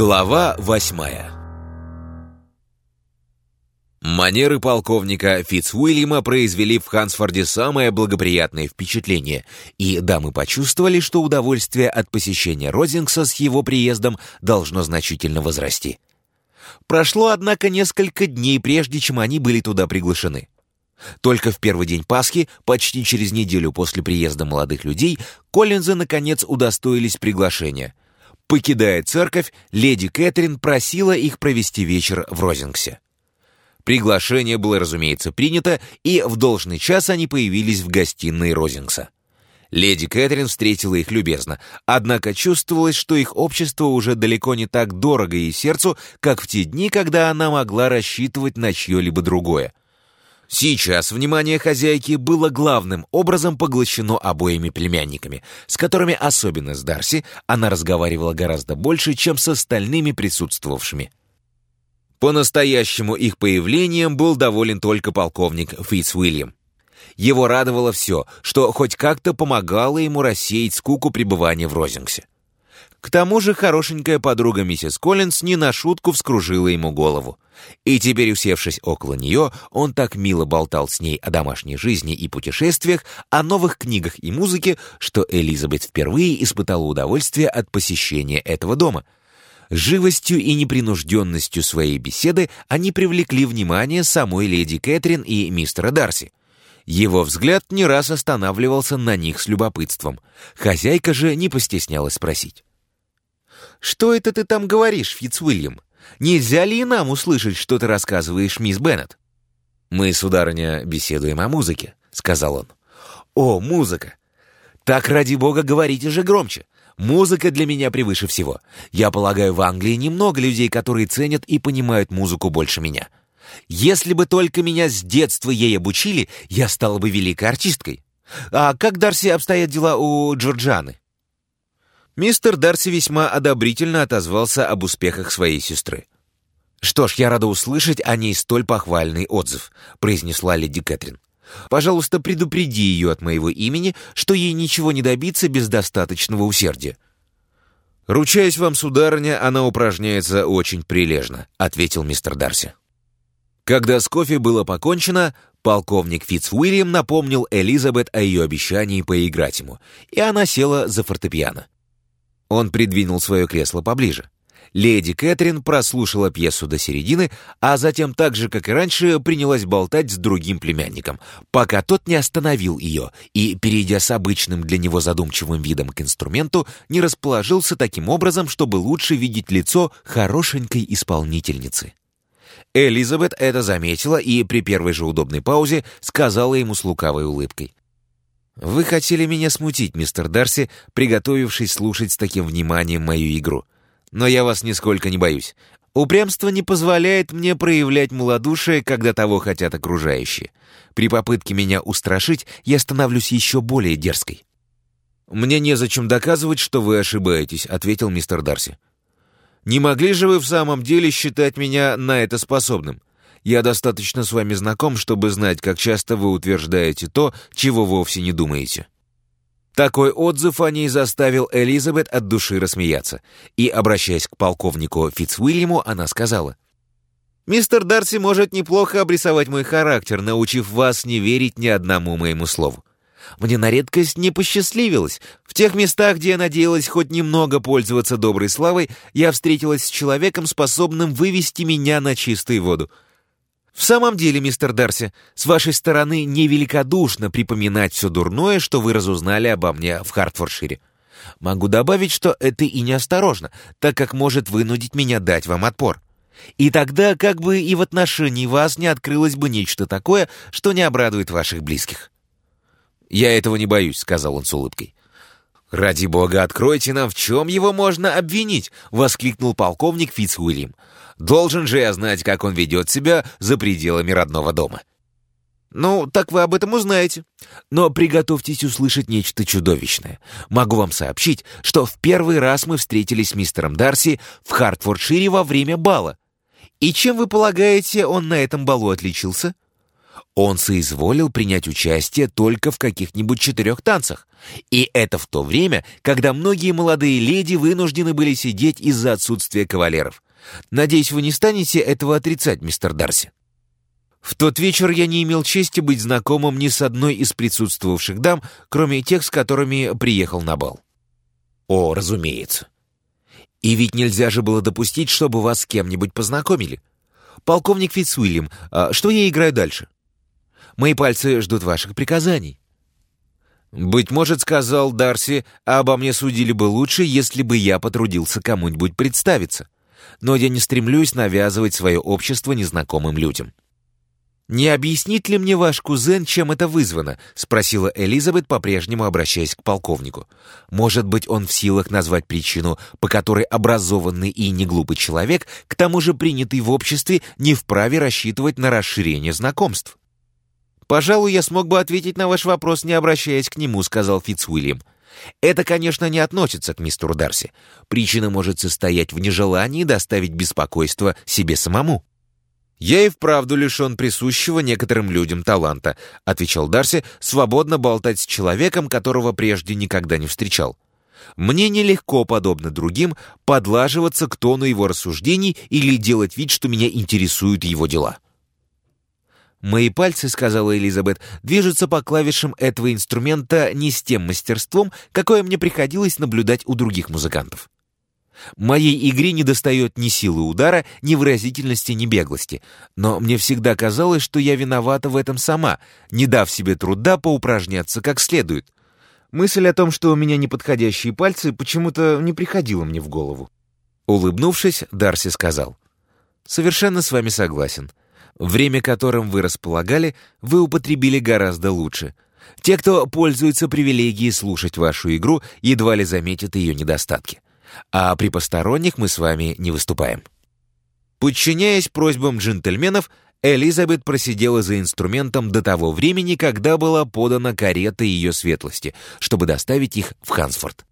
Глава восьмая Манеры полковника Фитцуильяма произвели в Хансфорде самое благоприятное впечатление, и дамы почувствовали, что удовольствие от посещения Розингса с его приездом должно значительно возрасти. Прошло, однако, несколько дней, прежде чем они были туда приглашены. Только в первый день Пасхи, почти через неделю после приезда молодых людей, Коллинзы, наконец, удостоились приглашения — Покидая церковь, леди Кэтрин просила их провести вечер в Розингсе. Приглашение было, разумеется, принято, и в должный час они появились в гостиной Розингса. Леди Кэтрин встретила их любезно, однако чувствовалось, что их общество уже далеко не так дорого ей сердцу, как в те дни, когда она могла рассчитывать на чье-либо другое. Сейчас внимание хозяйки было главным образом поглощено обоими племянниками, с которыми, особенно с Дарси, она разговаривала гораздо больше, чем с остальными присутствовавшими. По-настоящему их появлением был доволен только полковник Фитцуильям. Его радовало все, что хоть как-то помогало ему рассеять скуку пребывания в Розингсе. К тому же хорошенькая подруга миссис Коллинз не на шутку вскружила ему голову. И теперь, усевшись около нее, он так мило болтал с ней о домашней жизни и путешествиях, о новых книгах и музыке, что Элизабет впервые испытала удовольствие от посещения этого дома. Живостью и непринужденностью своей беседы они привлекли внимание самой леди Кэтрин и мистера Дарси. Его взгляд не раз останавливался на них с любопытством. Хозяйка же не постеснялась спросить. «Что это ты там говоришь, Фитцвильям? Нельзя ли и нам услышать, что ты рассказываешь, мисс Беннет?» «Мы, сударыня, беседуем о музыке», — сказал он. «О, музыка! Так, ради бога, говорите же громче. Музыка для меня превыше всего. Я полагаю, в Англии немного людей, которые ценят и понимают музыку больше меня. Если бы только меня с детства ей обучили, я стала бы великой артисткой. А как, Дарси, обстоят дела у Джорджаны?» Мистер Дарси весьма одобрительно отозвался об успехах своей сестры. «Что ж, я рада услышать о ней столь похвальный отзыв», — произнесла леди Кэтрин. «Пожалуйста, предупреди ее от моего имени, что ей ничего не добиться без достаточного усердия». «Ручаюсь вам, сударыня, она упражняется очень прилежно», — ответил мистер Дарси. Когда с кофе было покончено, полковник Фитцуильям напомнил Элизабет о ее обещании поиграть ему, и она села за фортепиано. Он придвинул свое кресло поближе. Леди Кэтрин прослушала пьесу до середины, а затем, так же, как и раньше, принялась болтать с другим племянником, пока тот не остановил ее и, перейдя с обычным для него задумчивым видом к инструменту, не расположился таким образом, чтобы лучше видеть лицо хорошенькой исполнительницы. Элизабет это заметила и при первой же удобной паузе сказала ему с лукавой улыбкой. «Вы хотели меня смутить, мистер Дарси, приготовившись слушать с таким вниманием мою игру. Но я вас нисколько не боюсь. Упрямство не позволяет мне проявлять малодушие, когда того хотят окружающие. При попытке меня устрашить я становлюсь еще более дерзкой». «Мне незачем доказывать, что вы ошибаетесь», — ответил мистер Дарси. «Не могли же вы в самом деле считать меня на это способным? Я достаточно с вами знаком, чтобы знать, как часто вы утверждаете то, чего вовсе не думаете». Такой отзыв о ней заставил Элизабет от души рассмеяться, и, обращаясь к полковнику Фитцуильяму, она сказала, «Мистер Дарси может неплохо обрисовать мой характер, научив вас не верить ни одному моему слову. Мне на редкость не посчастливилось. В тех местах, где я надеялась хоть немного пользоваться доброй славой, я встретилась с человеком, способным вывести меня на чистую воду. «В самом деле, мистер Дарси, с вашей стороны невеликодушно припоминать все дурное, что вы разузнали обо мне в Хартфордшире. Могу добавить, что это и неосторожно, так как может вынудить меня дать вам отпор. И тогда как бы и в отношении вас не открылось бы нечто такое, что не обрадует ваших близких». «Я этого не боюсь», — сказал он с улыбкой. «Ради бога, откройте нам, в чем его можно обвинить!» — воскликнул полковник Фитцуильям. Должен же я знать, как он ведет себя за пределами родного дома. Ну, так вы об этом узнаете. Но приготовьтесь услышать нечто чудовищное. Могу вам сообщить, что в первый раз мы встретились с мистером Дарси в Хартфордшире во время бала. И чем вы полагаете, он на этом балу отличился? Он соизволил принять участие только в каких-нибудь четырех танцах. И это в то время, когда многие молодые леди вынуждены были сидеть из-за отсутствия кавалеров. Надеюсь, вы не станете этого отрицать, мистер Дарси. В тот вечер я не имел чести быть знакомым ни с одной из присутствовавших дам, кроме тех, с которыми приехал на бал. О, разумеется. И ведь нельзя же было допустить, чтобы вас с кем-нибудь познакомили. Полковник Фитцуильям, а что я играю дальше? Мои пальцы ждут ваших приказаний. Быть может, сказал Дарси, обо мне судили бы лучше, если бы я потрудился кому-нибудь представиться. Но я не стремлюсь навязывать свое общество незнакомым людям. «Не объяснит ли мне ваш кузен, чем это вызвано?» — спросила Элизабет, по-прежнему обращаясь к полковнику. «Может быть, он в силах назвать причину, по которой образованный и неглупый человек, к тому же принятый в обществе, не вправе рассчитывать на расширение знакомств?» «Пожалуй, я смог бы ответить на ваш вопрос, не обращаясь к нему», — сказал Фитцуильям. «Это, конечно, не относится к мистеру Дарси. Причина может состоять в нежелании доставить беспокойство себе самому». «Я и вправду лишен присущего некоторым людям таланта», отвечал Дарси, свободно болтать с человеком, которого прежде никогда не встречал. «Мне нелегко, подобно другим, подлаживаться к тону его рассуждений или делать вид, что меня интересуют его дела». «Мои пальцы, — сказала Элизабет, — движутся по клавишам этого инструмента не с тем мастерством, какое мне приходилось наблюдать у других музыкантов. Моей игре не достает ни силы удара, ни выразительности, ни беглости. Но мне всегда казалось, что я виновата в этом сама, не дав себе труда поупражняться как следует. Мысль о том, что у меня неподходящие пальцы, почему-то не приходила мне в голову. Улыбнувшись, Дарси сказал, «Совершенно с вами согласен. Время, которым вы располагали, вы употребили гораздо лучше. Те, кто пользуется привилегией слушать вашу игру, едва ли заметят ее недостатки а при посторонних мы с вами не выступаем». Подчиняясь просьбам джентльменов, Элизабет просидела за инструментом до того времени, когда была подана карета ее светлости, чтобы доставить их в Хансфорд.